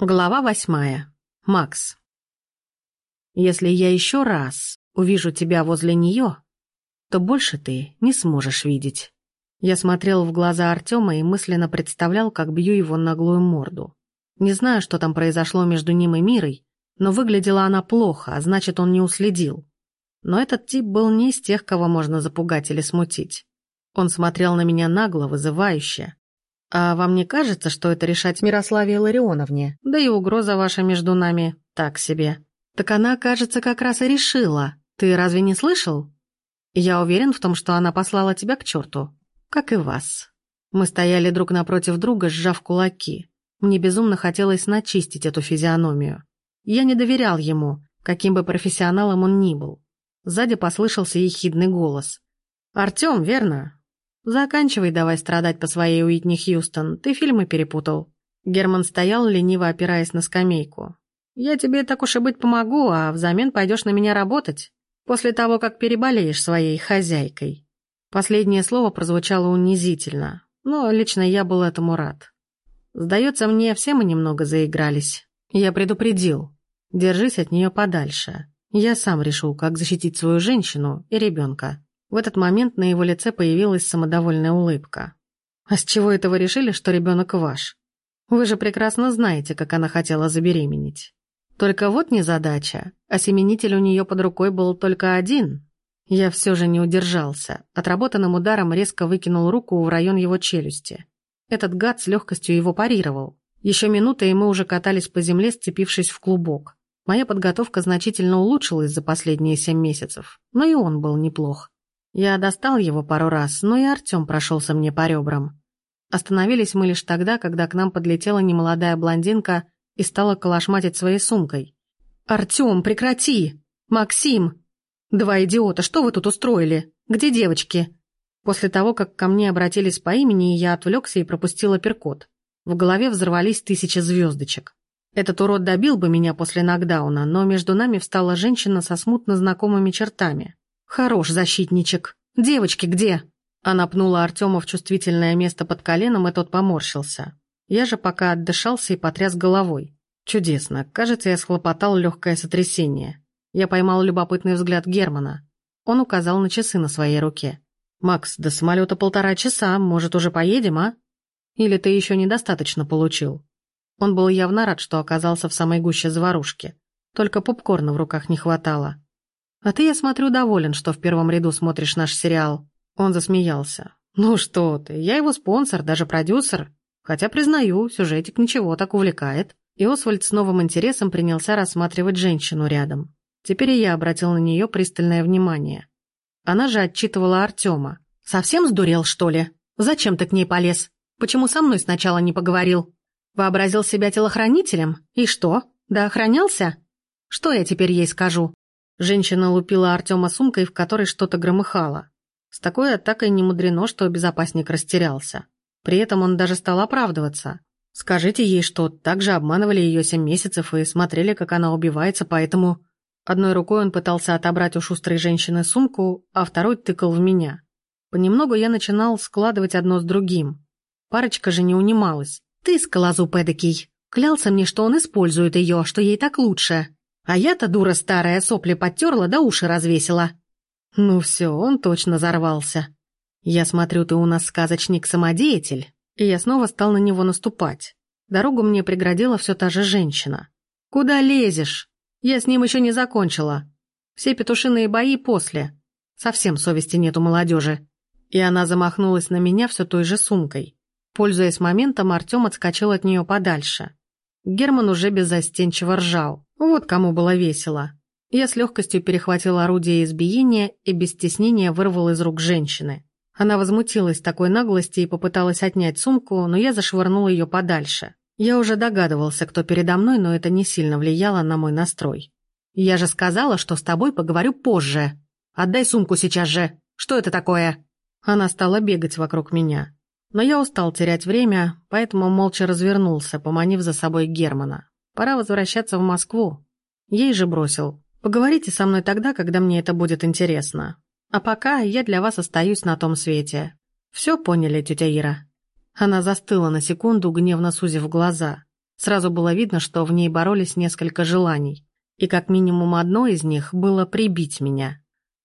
Глава восьмая. Макс. Если я еще раз увижу тебя возле нее, то больше ты не сможешь видеть. Я смотрел в глаза Артема и мысленно представлял, как бью его наглую морду. Не знаю, что там произошло между ним и Мирой, но выглядела она плохо, а значит, он не уследил. Но этот тип был не из тех, кого можно запугать или смутить. Он смотрел на меня нагло, вызывающе, а вам не кажется, что это решать Мирославе Ларионовне? Да и угроза ваша между нами так себе. Так она, кажется, как раз и решила. Ты разве не слышал? Я уверен в том, что она послала тебя к черту. Как и вас. Мы стояли друг напротив друга, сжав кулаки. Мне безумно хотелось начистить эту физиономию. Я не доверял ему, каким бы профессионалом он ни был. Сзади послышался ехидный голос. «Артем, верно? «Заканчивай давай страдать по своей Уитни Хьюстон, ты фильмы перепутал». Герман стоял, лениво опираясь на скамейку. «Я тебе так уж и быть помогу, а взамен пойдешь на меня работать, после того, как переболеешь своей хозяйкой». Последнее слово прозвучало унизительно, но лично я был этому рад. Сдается мне, все мы немного заигрались. Я предупредил. Держись от нее подальше. Я сам решу, как защитить свою женщину и ребенка. В этот момент на его лице появилась самодовольная улыбка. «А с чего это вы решили, что ребенок ваш? Вы же прекрасно знаете, как она хотела забеременеть. Только вот незадача, осеменитель у нее под рукой был только один. Я все же не удержался. Отработанным ударом резко выкинул руку в район его челюсти. Этот гад с легкостью его парировал. Еще минута, и мы уже катались по земле, сцепившись в клубок. Моя подготовка значительно улучшилась за последние семь месяцев, но и он был неплох. Я достал его пару раз, но и Артем прошелся мне по ребрам. Остановились мы лишь тогда, когда к нам подлетела немолодая блондинка и стала колошматить своей сумкой. «Артем, прекрати! Максим! Два идиота, что вы тут устроили? Где девочки?» После того, как ко мне обратились по имени, я отвлекся и пропустил апперкот. В голове взорвались тысячи звездочек. Этот урод добил бы меня после нокдауна, но между нами встала женщина со смутно знакомыми чертами. «Хорош, защитничек. Девочки где?» Она пнула Артема в чувствительное место под коленом, и тот поморщился. Я же пока отдышался и потряс головой. Чудесно. Кажется, я схлопотал легкое сотрясение. Я поймал любопытный взгляд Германа. Он указал на часы на своей руке. «Макс, до самолета полтора часа. Может, уже поедем, а? Или ты еще недостаточно получил?» Он был явно рад, что оказался в самой гуще заварушки. Только попкорна в руках не хватало. «А ты, я смотрю, доволен, что в первом ряду смотришь наш сериал». Он засмеялся. «Ну что ты, я его спонсор, даже продюсер. Хотя, признаю, сюжетик ничего так увлекает». И Освальд с новым интересом принялся рассматривать женщину рядом. Теперь и я обратил на нее пристальное внимание. Она же отчитывала Артема. «Совсем сдурел, что ли? Зачем ты к ней полез? Почему со мной сначала не поговорил? Вообразил себя телохранителем? И что? Да охранялся? Что я теперь ей скажу? Женщина лупила Артема сумкой, в которой что-то громыхало. С такой атакой не мудрено, что безопасник растерялся. При этом он даже стал оправдываться. Скажите ей, что также обманывали ее семь месяцев и смотрели, как она убивается, поэтому... Одной рукой он пытался отобрать у шустрой женщины сумку, а второй тыкал в меня. Понемногу я начинал складывать одно с другим. Парочка же не унималась. «Ты, скалозуб эдакий, клялся мне, что он использует ее, что ей так лучше. А я-то, дура старая, сопли подтерла да уши развесила. Ну все, он точно взорвался. Я смотрю, ты у нас сказочник-самодеятель. И я снова стал на него наступать. Дорогу мне преградила все та же женщина. «Куда лезешь? Я с ним еще не закончила. Все петушиные бои после. Совсем совести нет у молодежи». И она замахнулась на меня все той же сумкой. Пользуясь моментом, Артем отскочил от нее подальше. Герман уже беззастенчиво ржал. Вот кому было весело. Я с легкостью перехватил орудие избиения и без стеснения вырвал из рук женщины. Она возмутилась такой наглости и попыталась отнять сумку, но я зашвырнул ее подальше. Я уже догадывался, кто передо мной, но это не сильно влияло на мой настрой. «Я же сказала, что с тобой поговорю позже. Отдай сумку сейчас же. Что это такое?» Она стала бегать вокруг меня. Но я устал терять время, поэтому молча развернулся, поманив за собой Германа. Пора возвращаться в Москву. Ей же бросил. Поговорите со мной тогда, когда мне это будет интересно. А пока я для вас остаюсь на том свете. Все поняли, тетя Ира?» Она застыла на секунду, гневно сузив глаза. Сразу было видно, что в ней боролись несколько желаний. И как минимум одно из них было прибить меня.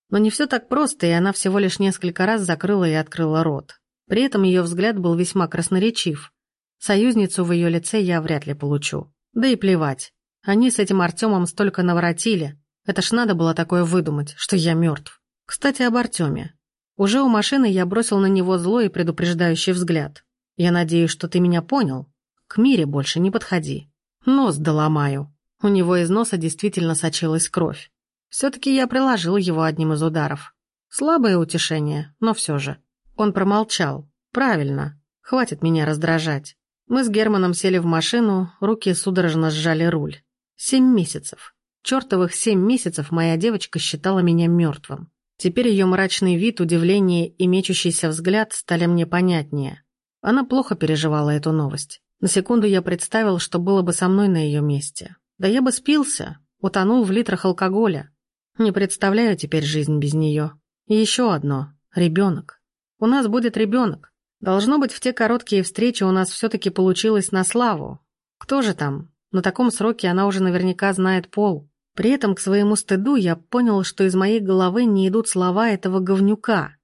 Но не все так просто, и она всего лишь несколько раз закрыла и открыла рот. При этом ее взгляд был весьма красноречив. Союзницу в ее лице я вряд ли получу. Да и плевать. Они с этим Артемом столько наворотили. Это ж надо было такое выдумать, что я мертв. Кстати, об Артеме. Уже у машины я бросил на него злой и предупреждающий взгляд. Я надеюсь, что ты меня понял. К Мире больше не подходи. Нос доломаю. У него из носа действительно сочилась кровь. Все-таки я приложил его одним из ударов. Слабое утешение, но все же. Он промолчал. Правильно. Хватит меня раздражать. Мы с Германом сели в машину, руки судорожно сжали руль. Семь месяцев. Чертовых семь месяцев моя девочка считала меня мертвым. Теперь ее мрачный вид, удивление и мечущийся взгляд стали мне понятнее. Она плохо переживала эту новость. На секунду я представил, что было бы со мной на ее месте. Да я бы спился, утонул в литрах алкоголя. Не представляю теперь жизнь без нее. И еще одно. Ребенок. У нас будет ребенок. Должно быть, в те короткие встречи у нас все-таки получилось на славу. Кто же там? На таком сроке она уже наверняка знает пол. При этом, к своему стыду, я понял, что из моей головы не идут слова этого говнюка.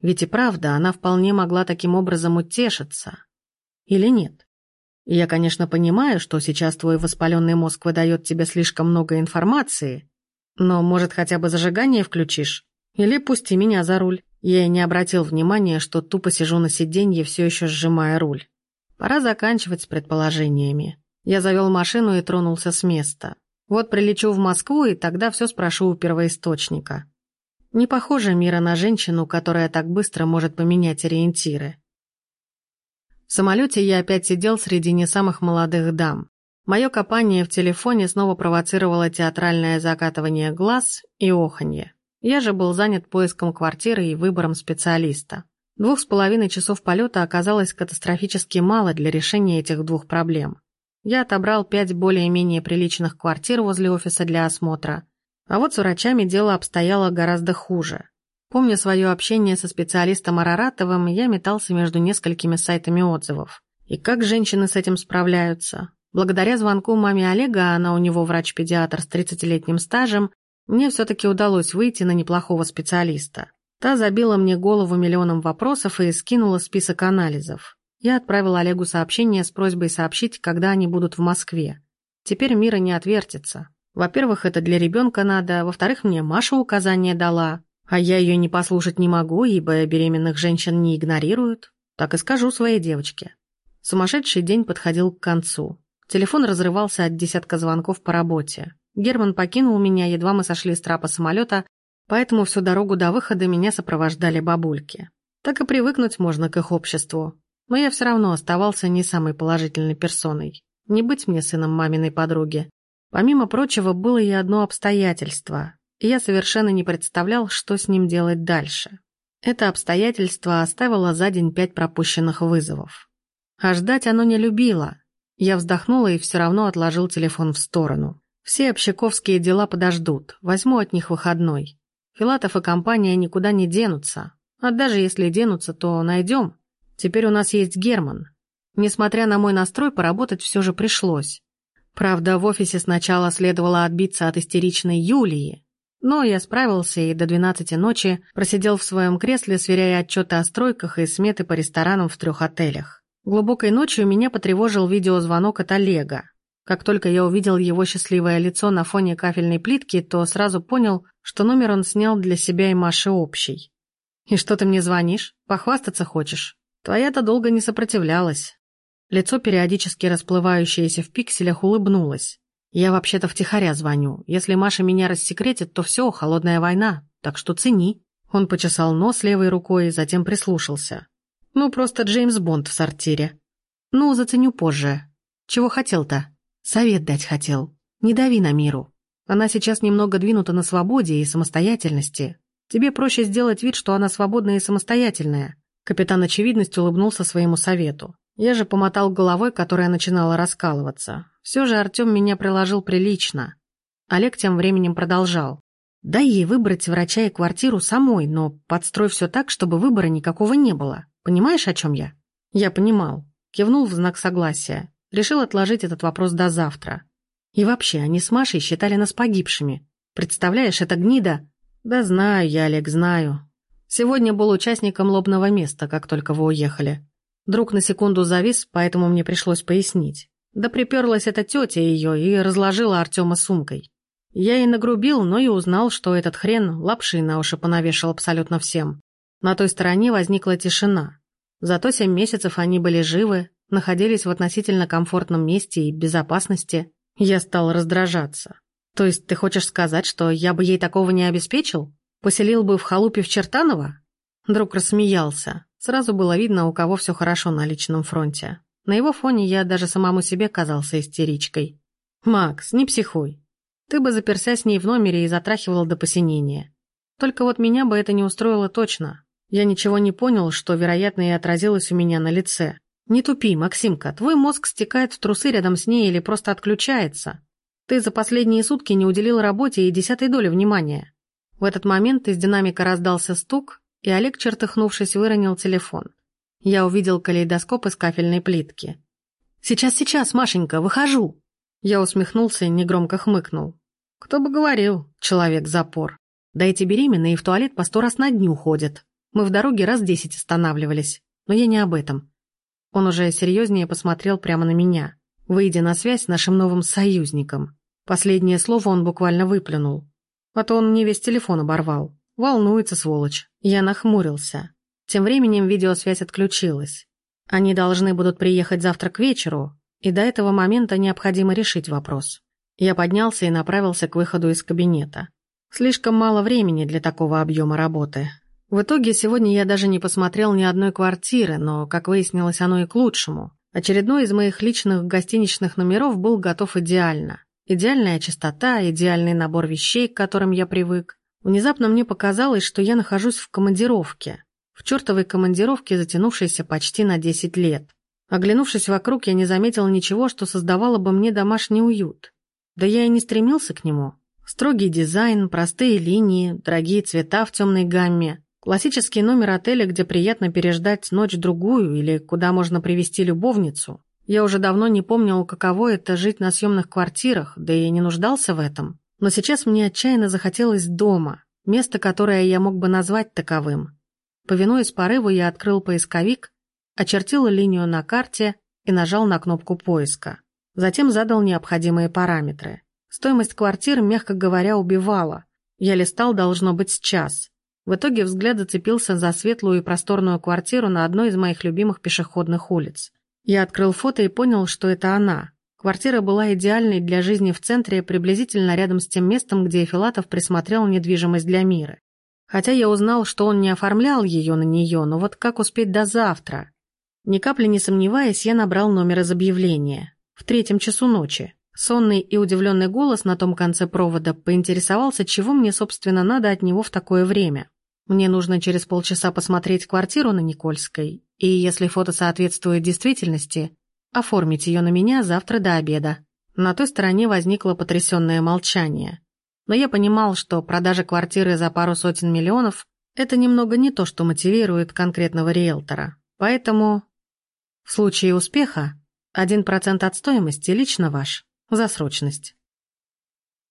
Ведь и правда, она вполне могла таким образом утешиться. Или нет? Я, конечно, понимаю, что сейчас твой воспаленный мозг выдает тебе слишком много информации, но, может, хотя бы зажигание включишь? Или пусти меня за руль. Я и не обратил внимания, что тупо сижу на сиденье, все еще сжимая руль. Пора заканчивать с предположениями. Я завел машину и тронулся с места. Вот прилечу в Москву, и тогда все спрошу у первоисточника. Не похожа Мира на женщину, которая так быстро может поменять ориентиры. В самолете я опять сидел среди не самых молодых дам. Мое копание в телефоне снова провоцировало театральное закатывание глаз и оханье. Я же был занят поиском квартиры и выбором специалиста. Двух с половиной часов полета оказалось катастрофически мало для решения этих двух проблем. Я отобрал пять более-менее приличных квартир возле офиса для осмотра. А вот с врачами дело обстояло гораздо хуже. Помня свое общение со специалистом Араратовым, я метался между несколькими сайтами отзывов. И как женщины с этим справляются? Благодаря звонку маме Олега, она у него врач-педиатр с 30-летним стажем, мне все-таки удалось выйти на неплохого специалиста. Та забила мне голову миллионом вопросов и скинула список анализов. Я отправил Олегу сообщение с просьбой сообщить, когда они будут в Москве. Теперь мира не отвертится. Во-первых, это для ребенка надо, во-вторых, мне Маша указания дала, а я ее не послушать не могу, ибо беременных женщин не игнорируют. Так и скажу своей девочке. Сумасшедший день подходил к концу. Телефон разрывался от десятка звонков по работе. Герман покинул меня, едва мы сошли с трапа самолета, поэтому всю дорогу до выхода меня сопровождали бабульки. Так и привыкнуть можно к их обществу. Но я все равно оставался не самой положительной персоной. Не быть мне сыном маминой подруги. Помимо прочего, было и одно обстоятельство и я совершенно не представлял, что с ним делать дальше. Это обстоятельство оставило за день пять пропущенных вызовов. А ждать оно не любило. Я вздохнула и все равно отложил телефон в сторону. Все общаковские дела подождут, возьму от них выходной. Филатов и компания никуда не денутся. А даже если денутся, то найдем. Теперь у нас есть Герман. Несмотря на мой настрой, поработать все же пришлось. Правда, в офисе сначала следовало отбиться от истеричной Юлии, но я справился и до 12 ночи просидел в своем кресле, сверяя отчеты о стройках и сметы по ресторанам в трех отелях. Глубокой ночью меня потревожил видеозвонок от Олега. Как только я увидел его счастливое лицо на фоне кафельной плитки, то сразу понял, что номер он снял для себя и Маши общий. «И что ты мне звонишь? Похвастаться хочешь? Твоя-то долго не сопротивлялась». Лицо, периодически расплывающееся в пикселях, улыбнулось. Я вообще-то втихаря звоню. Если Маша меня рассекретит, то все, холодная война. Так что цени. Он почесал нос левой рукой, затем прислушался. Ну, просто Джеймс Бонд в сортире. Ну, заценю позже. Чего хотел-то? Совет дать хотел. Не дави на миру. Она сейчас немного двинута на свободе и самостоятельности. Тебе проще сделать вид, что она свободная и самостоятельная. Капитан Очевидность улыбнулся своему совету. Я же помотал головой, которая начинала раскалываться. Все же Артем меня приложил прилично. Олег тем временем продолжал. Дай ей выбрать врача и квартиру самой, но подстрой все так, чтобы выбора никакого не было. Понимаешь, о чем я? Я понимал. Кивнул в знак согласия. Решил отложить этот вопрос до завтра. И вообще, они с Машей считали нас погибшими. Представляешь, это гнида... Да знаю я, Олег, знаю. Сегодня был участником лобного места, как только вы уехали. Друг на секунду завис, поэтому мне пришлось пояснить. Да приперлась эта тетя ее и разложила Артема сумкой. Я и нагрубил, но и узнал, что этот хрен лапши на уши понавешал абсолютно всем. На той стороне возникла тишина. Зато семь месяцев они были живы, находились в относительно комфортном месте и безопасности. Я стал раздражаться. То есть ты хочешь сказать, что я бы ей такого не обеспечил? Поселил бы в халупе в Чертаново? Друг рассмеялся. Сразу было видно, у кого все хорошо на личном фронте. На его фоне я даже самому себе казался истеричкой. «Макс, не психуй. Ты бы заперся с ней в номере и затрахивал до посинения. Только вот меня бы это не устроило точно. Я ничего не понял, что, вероятно, и отразилось у меня на лице. Не тупи, Максимка, твой мозг стекает в трусы рядом с ней или просто отключается. Ты за последние сутки не уделил работе и десятой доли внимания. В этот момент из динамика раздался стук, и Олег, чертыхнувшись, выронил телефон. Я увидел калейдоскоп из кафельной плитки. «Сейчас, сейчас, Машенька, выхожу!» Я усмехнулся и негромко хмыкнул. «Кто бы говорил, человек-запор. Да эти беременные в туалет по сто раз на дню ходят. Мы в дороге раз десять останавливались. Но я не об этом». Он уже серьезнее посмотрел прямо на меня, выйдя на связь с нашим новым союзником. Последнее слово он буквально выплюнул. А то он мне весь телефон оборвал. Волнуется, сволочь. Я нахмурился. Тем временем видеосвязь отключилась. Они должны будут приехать завтра к вечеру, и до этого момента необходимо решить вопрос. Я поднялся и направился к выходу из кабинета. Слишком мало времени для такого объема работы. В итоге сегодня я даже не посмотрел ни одной квартиры, но, как выяснилось, оно и к лучшему. Очередной из моих личных гостиничных номеров был готов идеально. Идеальная чистота, идеальный набор вещей, к которым я привык. Внезапно мне показалось, что я нахожусь в командировке. В чертовой командировке, затянувшейся почти на 10 лет. Оглянувшись вокруг, я не заметил ничего, что создавало бы мне домашний уют. Да я и не стремился к нему. Строгий дизайн, простые линии, дорогие цвета в темной гамме. Классический номер отеля, где приятно переждать ночь-другую или куда можно привести любовницу. Я уже давно не помнил, каково это жить на съемных квартирах, да и не нуждался в этом. Но сейчас мне отчаянно захотелось дома, место, которое я мог бы назвать таковым. Повинуясь порыву, я открыл поисковик, очертил линию на карте и нажал на кнопку поиска. Затем задал необходимые параметры. Стоимость квартир, мягко говоря, убивала. Я листал, должно быть, час. В итоге взгляд зацепился за светлую и просторную квартиру на одной из моих любимых пешеходных улиц. Я открыл фото и понял, что это она. Квартира была идеальной для жизни в центре, приблизительно рядом с тем местом, где Филатов присмотрел недвижимость для мира. Хотя я узнал, что он не оформлял ее на нее, но вот как успеть до завтра? Ни капли не сомневаясь, я набрал номер из объявления. В третьем часу ночи. Сонный и удивленный голос на том конце провода поинтересовался, чего мне, собственно, надо от него в такое время. Мне нужно через полчаса посмотреть квартиру на Никольской, и, если фото соответствует действительности, оформить ее на меня завтра до обеда. На той стороне возникло потрясенное молчание. Но я понимал, что продажа квартиры за пару сотен миллионов – это немного не то, что мотивирует конкретного риэлтора. Поэтому в случае успеха один процент от стоимости лично ваш, за срочность.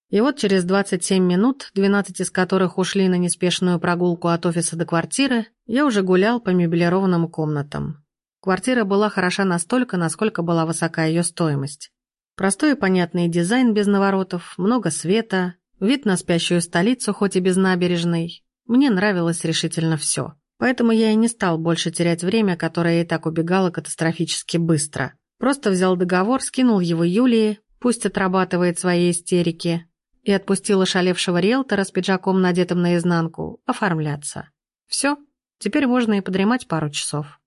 И вот через 27 минут, 12 из которых ушли на неспешную прогулку от офиса до квартиры, я уже гулял по меблированным комнатам. Квартира была хороша настолько, насколько была высока ее стоимость. Простой и понятный дизайн без наворотов, много света, вид на спящую столицу, хоть и без набережной. Мне нравилось решительно все. Поэтому я и не стал больше терять время, которое и так убегало катастрофически быстро. Просто взял договор, скинул его Юлии, пусть отрабатывает свои истерики, и отпустил ошалевшего риэлтора с пиджаком, надетым наизнанку, оформляться. Все, теперь можно и подремать пару часов.